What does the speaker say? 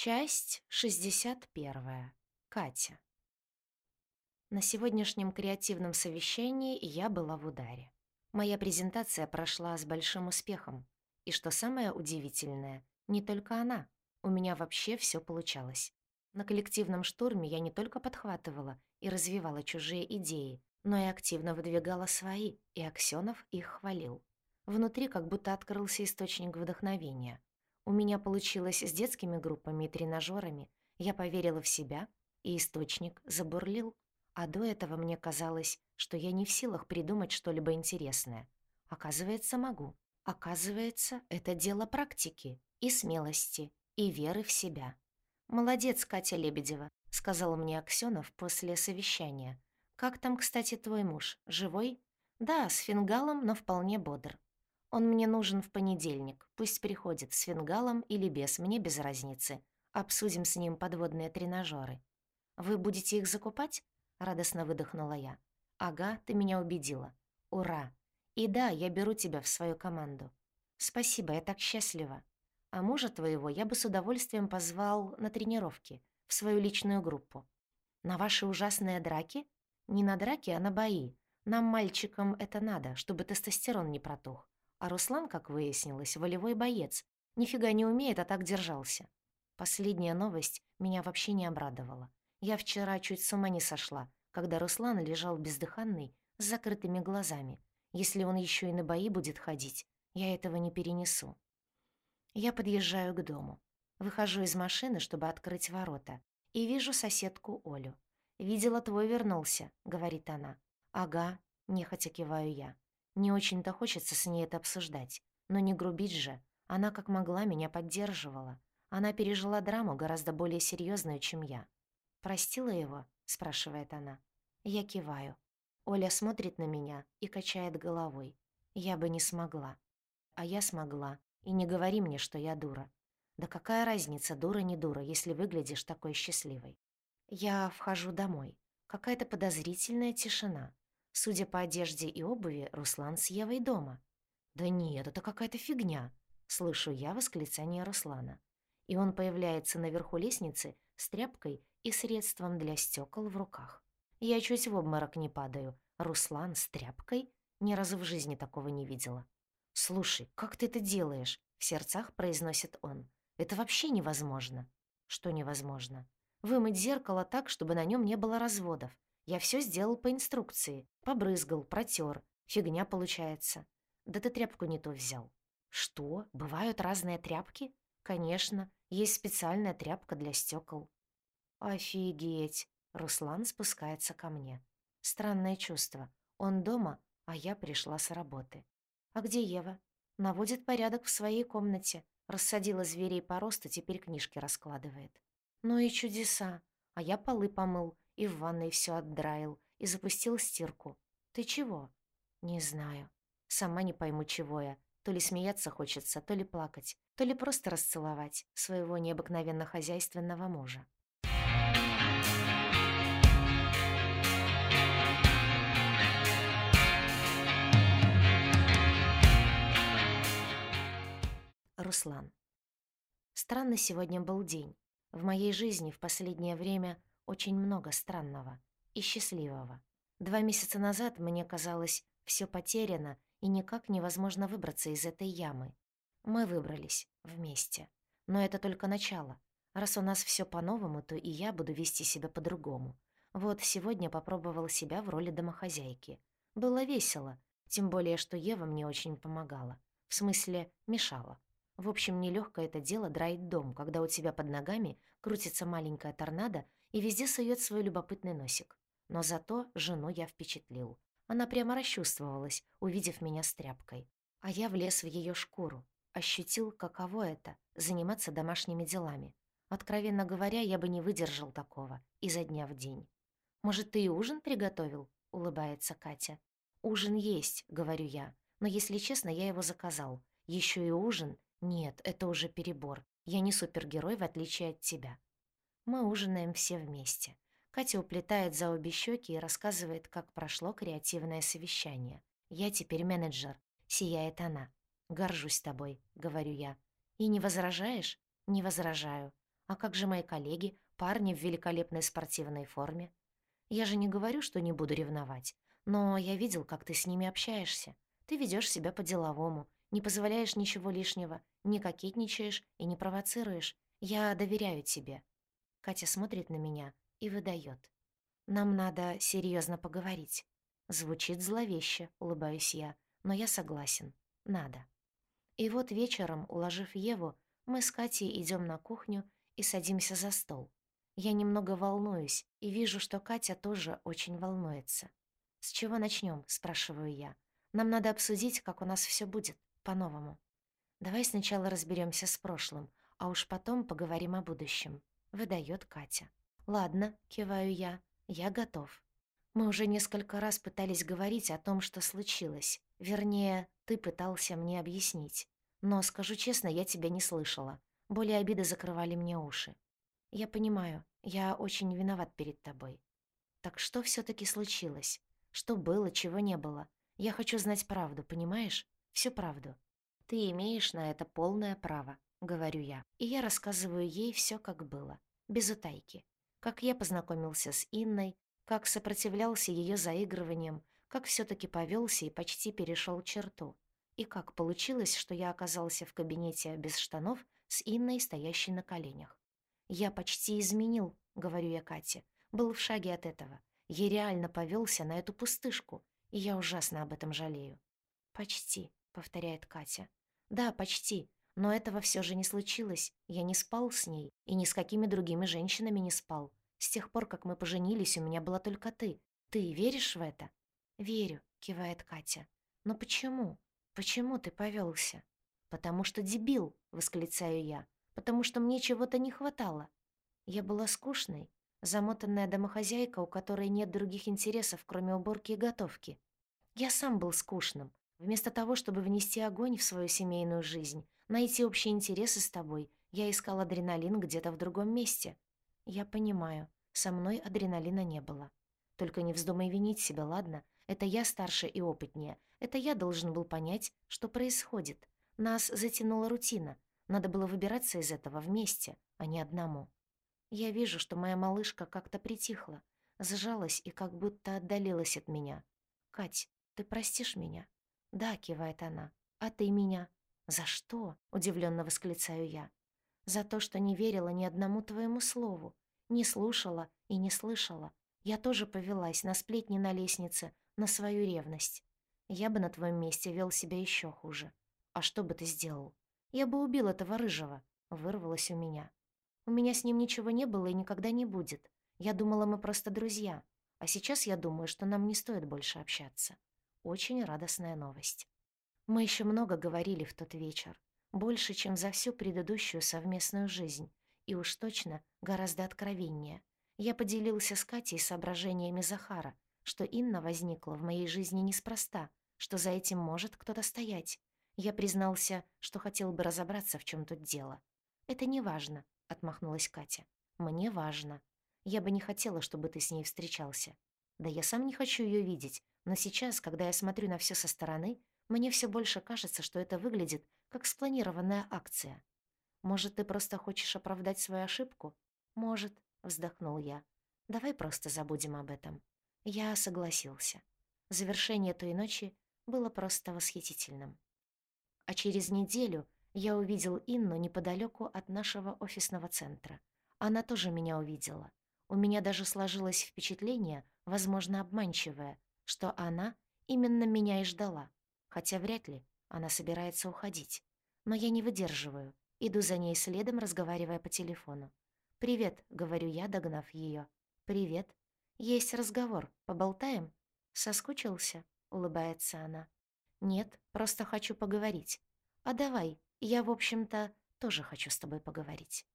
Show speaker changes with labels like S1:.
S1: Часть 61. Катя. На сегодняшнем креативном совещании я была в ударе. Моя презентация прошла с большим успехом. И что самое удивительное, не только она. У меня вообще все получалось. На коллективном штурме я не только подхватывала и развивала чужие идеи, но и активно выдвигала свои, и Аксёнов их хвалил. Внутри как будто открылся источник вдохновения — у меня получилось с детскими группами и тренажерами. Я поверила в себя, и источник забурлил. А до этого мне казалось, что я не в силах придумать что-либо интересное. Оказывается, могу. Оказывается, это дело практики и смелости, и веры в себя. «Молодец, Катя Лебедева», — сказал мне Аксёнов после совещания. «Как там, кстати, твой муж? Живой?» «Да, с фингалом, но вполне бодр. Он мне нужен в понедельник. Пусть приходит с фингалом или без, мне без разницы. Обсудим с ним подводные тренажеры. Вы будете их закупать? Радостно выдохнула я. Ага, ты меня убедила. Ура! И да, я беру тебя в свою команду. Спасибо, я так счастлива. А мужа твоего я бы с удовольствием позвал на тренировки, в свою личную группу. На ваши ужасные драки? Не на драки, а на бои. Нам, мальчикам, это надо, чтобы тестостерон не протух. А Руслан, как выяснилось, волевой боец. Нифига не умеет, а так держался. Последняя новость меня вообще не обрадовала. Я вчера чуть с ума не сошла, когда Руслан лежал бездыханный, с закрытыми глазами. Если он еще и на бои будет ходить, я этого не перенесу. Я подъезжаю к дому. Выхожу из машины, чтобы открыть ворота, и вижу соседку Олю. «Видела, твой вернулся», — говорит она. «Ага», — нехотя киваю я. Не очень-то хочется с ней это обсуждать. Но не грубить же. Она как могла меня поддерживала. Она пережила драму гораздо более серьезную, чем я. «Простила его?» — спрашивает она. Я киваю. Оля смотрит на меня и качает головой. Я бы не смогла. А я смогла. И не говори мне, что я дура. Да какая разница, дура не дура, если выглядишь такой счастливой? Я вхожу домой. Какая-то подозрительная тишина. Судя по одежде и обуви, Руслан с Евой дома. «Да нет, это какая-то фигня», — слышу я восклицание Руслана. И он появляется наверху лестницы с тряпкой и средством для стекол в руках. Я чуть в обморок не падаю. Руслан с тряпкой? Ни разу в жизни такого не видела. «Слушай, как ты это делаешь?» — в сердцах произносит он. «Это вообще невозможно». «Что невозможно?» «Вымыть зеркало так, чтобы на нем не было разводов. Я все сделал по инструкции. Побрызгал, протер. Фигня получается. Да ты тряпку не то взял. Что? Бывают разные тряпки? Конечно, есть специальная тряпка для стекол. Офигеть. Руслан спускается ко мне. Странное чувство. Он дома, а я пришла с работы. А где Ева? Наводит порядок в своей комнате. Рассадила зверей по росту, теперь книжки раскладывает. Ну и чудеса. А я полы помыл и в ванной все отдраил, и запустил стирку. Ты чего? Не знаю. Сама не пойму, чего я. То ли смеяться хочется, то ли плакать, то ли просто расцеловать своего необыкновенно хозяйственного мужа. Руслан. Странный сегодня был день. В моей жизни в последнее время очень много странного и счастливого. Два месяца назад мне казалось, все потеряно и никак невозможно выбраться из этой ямы. Мы выбрались вместе. Но это только начало. Раз у нас все по-новому, то и я буду вести себя по-другому. Вот сегодня попробовал себя в роли домохозяйки. Было весело, тем более, что Ева мне очень помогала. В смысле, мешала. В общем, нелегкое это дело драить дом, когда у тебя под ногами крутится маленькая торнадо и везде сует свой любопытный носик. Но зато жену я впечатлил. Она прямо расчувствовалась, увидев меня с тряпкой. А я влез в ее шкуру, ощутил, каково это — заниматься домашними делами. Откровенно говоря, я бы не выдержал такого изо дня в день. «Может, ты и ужин приготовил?» — улыбается Катя. «Ужин есть», — говорю я. «Но, если честно, я его заказал. Еще и ужин? Нет, это уже перебор. Я не супергерой, в отличие от тебя. Мы ужинаем все вместе. Катя уплетает за обе щеки и рассказывает, как прошло креативное совещание. «Я теперь менеджер», — сияет она. «Горжусь тобой», — говорю я. «И не возражаешь?» «Не возражаю. А как же мои коллеги, парни в великолепной спортивной форме? Я же не говорю, что не буду ревновать, но я видел, как ты с ними общаешься. Ты ведёшь себя по-деловому, не позволяешь ничего лишнего, не кокетничаешь и не провоцируешь. Я доверяю тебе». Катя смотрит на меня и выдаёт. «Нам надо серьёзно поговорить». Звучит зловеще, улыбаюсь я, но я согласен. Надо. И вот вечером, уложив Еву, мы с Катей идём на кухню и садимся за стол. Я немного волнуюсь и вижу, что Катя тоже очень волнуется. «С чего начнём?» — спрашиваю я. «Нам надо обсудить, как у нас всё будет, по-новому. Давай сначала разберёмся с прошлым, а уж потом поговорим о будущем», — выдаёт Катя. «Ладно», — киваю я, — «я готов». Мы уже несколько раз пытались говорить о том, что случилось. Вернее, ты пытался мне объяснить. Но, скажу честно, я тебя не слышала. Боли и обиды закрывали мне уши. Я понимаю, я очень виноват перед тобой. Так что всё таки случилось? Что было, чего не было? Я хочу знать правду, понимаешь? Всю правду. Ты имеешь на это полное право, говорю я. И я рассказываю ей всё, как было. Без утайки. Как я познакомился с Инной, как сопротивлялся её заигрываниям, как всё-таки повёлся и почти перешёл черту. И как получилось, что я оказался в кабинете без штанов с Инной, стоящей на коленях. «Я почти изменил», — говорю я Кате. «Был в шаге от этого. Я реально повёлся на эту пустышку, и я ужасно об этом жалею». «Почти», — повторяет Катя. «Да, почти, но этого всё же не случилось. Я не спал с ней, и ни с какими другими женщинами не спал. С тех пор, как мы поженились, у меня была только ты. Ты веришь в это?» «Верю», — кивает Катя. «Но почему? Почему ты повелся? «Потому что дебил», — восклицаю я. «Потому что мне чего-то не хватало». Я была скучной, замотанная домохозяйка, у которой нет других интересов, кроме уборки и готовки. Я сам был скучным. Вместо того, чтобы внести огонь в свою семейную жизнь, найти общие интересы с тобой, я искал адреналин где-то в другом месте. «Я понимаю, со мной адреналина не было. Только не вздумай винить себя, ладно? Это я старше и опытнее. Это я должен был понять, что происходит. Нас затянула рутина. Надо было выбираться из этого вместе, а не одному. Я вижу, что моя малышка как-то притихла, сжалась и как будто отдалилась от меня. «Кать, ты простишь меня?» «Да», — кивает она. «А ты меня?» «За что?» — удивленно восклицаю я. За то, что не верила ни одному твоему слову, не слушала и не слышала. Я тоже повелась на сплетни на лестнице, на свою ревность. Я бы на твоем месте вел себя еще хуже. А что бы ты сделал? Я бы убил этого рыжего, вырвалось у меня. У меня с ним ничего не было и никогда не будет. Я думала, мы просто друзья. А сейчас я думаю, что нам не стоит больше общаться. Очень радостная новость. Мы еще много говорили в тот вечер. Больше, чем за всю предыдущую совместную жизнь. И уж точно гораздо откровеннее. Я поделился с Катей соображениями Захара, что Инна возникла в моей жизни неспроста, что за этим может кто-то стоять. Я признался, что хотел бы разобраться, в чем тут дело. «Это не важно», — отмахнулась Катя. «Мне важно. Я бы не хотела, чтобы ты с ней встречался. Да я сам не хочу ее видеть, но сейчас, когда я смотрю на все со стороны, мне все больше кажется, что это выглядит как спланированная акция. Может, ты просто хочешь оправдать свою ошибку? Может, вздохнул я. Давай просто забудем об этом. Я согласился. Завершение той ночи было просто восхитительным. А через неделю я увидел Инну неподалеку от нашего офисного центра. Она тоже меня увидела. У меня даже сложилось впечатление, возможно, обманчивое, что она именно меня и ждала. Хотя вряд ли, она собирается уходить. Но я не выдерживаю. Иду за ней следом, разговаривая по телефону. «Привет», — говорю я, догнав её. «Привет. Есть разговор. Поболтаем?» «Соскучился?» — улыбается она. «Нет, просто хочу поговорить. А давай, я, в общем-то, тоже хочу с тобой поговорить».